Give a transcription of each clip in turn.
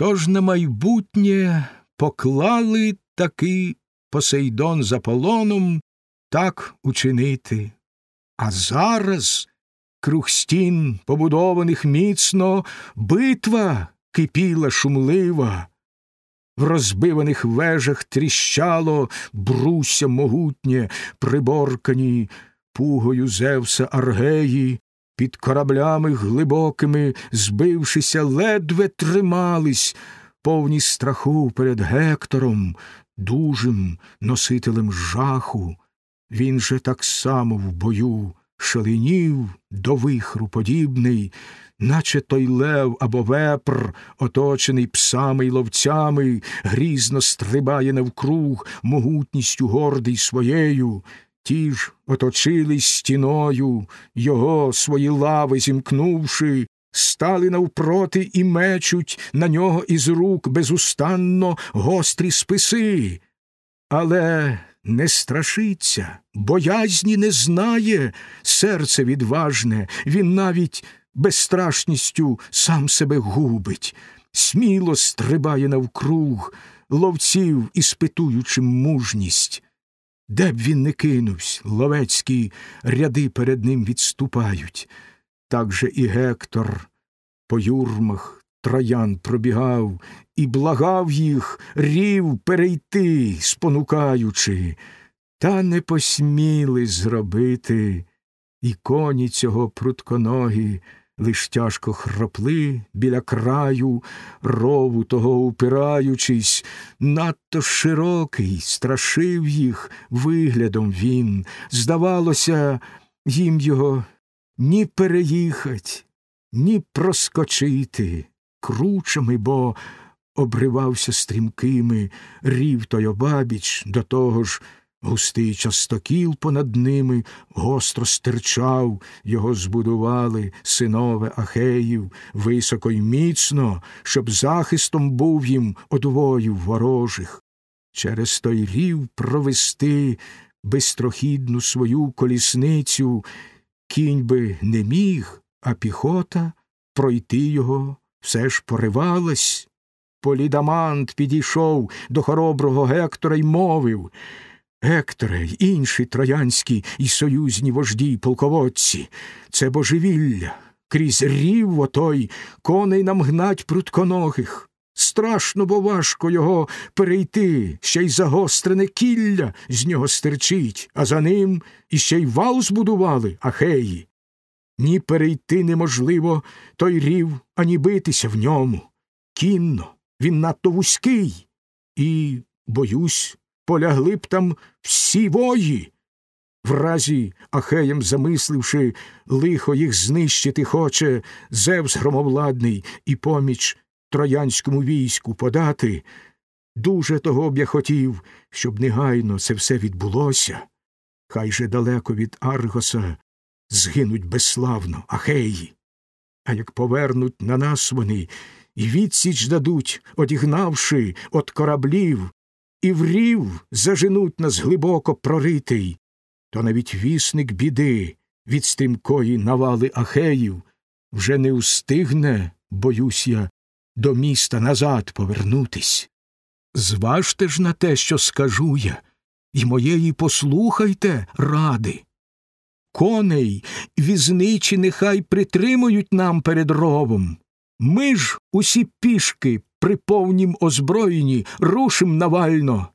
Тож на майбутнє поклали таки Посейдон з Аполлоном так учинити. А зараз круг стін, побудованих міцно, битва кипіла шумлива. В розбиваних вежах тріщало бруся могутнє, приборкані пугою Зевса Аргеї, під кораблями глибокими, збившися, ледве тримались, повні страху перед Гектором, дужим носителем жаху. Він же так само в бою шаленів до вихру подібний, наче той лев або вепр, оточений псами й ловцями, грізно стрибає навкруг могутністю гордий своєю. Ті ж оточили стіною його свої лави зімкнувши, стали навпроти і мечуть на нього із рук безустанно гострі списи. Але не страшиться, боязні не знає, серце відважне, він навіть безстрашністю сам себе губить, сміло стрибає навкруг, ловців іспитуючи мужність. Де б він не кинувсь, ловецькі ряди перед ним відступають. Так же і Гектор по юрмах троян пробігав і благав їх рів перейти, спонукаючи, та не посміли зробити, і коні цього прутконогі лиш тяжко хропли біля краю, рову того упираючись, надто широкий, страшив їх виглядом він. Здавалося, їм його ні переїхать, ні проскочити кручами, бо обривався стрімкими рів той обабіч, до того ж густий частокіл понад ними гостро стирчав, його збудували синове Ахеїв, високо й міцно, щоб захистом був їм одвоїв ворожих. Через той рів провести безтрохідну свою колісницю кінь би не міг, а піхота пройти його все ж поривалась. Полідамант підійшов до хороброго Гектора й мовив Гекторе й інші троянські і союзні вожді й полководці, це божевілля, крізь рів отой коней нам гнать прутконогих. Страшно, бо важко його перейти, ще й загострене кілля з нього стерчить, а за ним іще й вал збудували ахеї. Ні перейти неможливо той рів, ані битися в ньому. Кінно, він надто вузький, і, боюсь, полягли б там всі вої. В разі Ахеєм замисливши, лихо їх знищити хоче Зевс громовладний і поміч троянському війську подати. Дуже того б я хотів, щоб негайно це все відбулося. Хай же далеко від Аргоса згинуть безславно Ахеї. А як повернуть на нас вони і відсіч дадуть, одігнавши от кораблів, і в рів заженуть нас глибоко проритий, то навіть вісник біди від стрімкої навали Ахеїв вже не устигне, боюсь я, до міста назад повернутись. Зважте ж на те, що скажу я, і моєї послухайте ради. Коней візничі нехай притримують нам перед ровом. Ми ж усі пішки при повнім озброєнні рушим навально.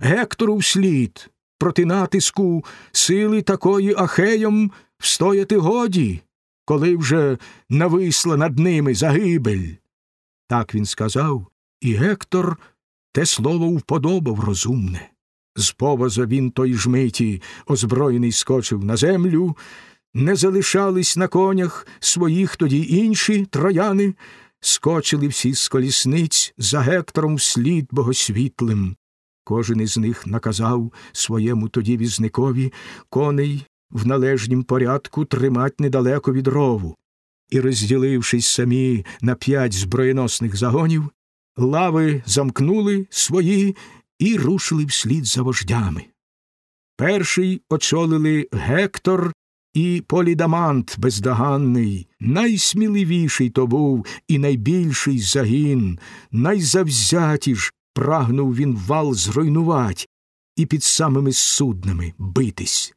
Гектору вслід проти натиску сили такої ахеям встояти годі, коли вже нависла над ними загибель. Так він сказав, і Гектор те слово вподобав розумне. З повоза він той жмиті, озброєний, скочив на землю, не залишались на конях своїх тоді інші трояни, скочили всі з колісниць за Гектором вслід богосвітлим. Кожен із них наказав своєму тоді візникові коней в належнім порядку тримать недалеко від рову. І, розділившись самі на п'ять зброєносних загонів, лави замкнули свої і рушили вслід за вождями. Перший очолили Гектор і полідамант бездоганний, найсміливіший то був і найбільший загін, найзавзятіш прагнув він вал зруйнувати і під самими суднами битись.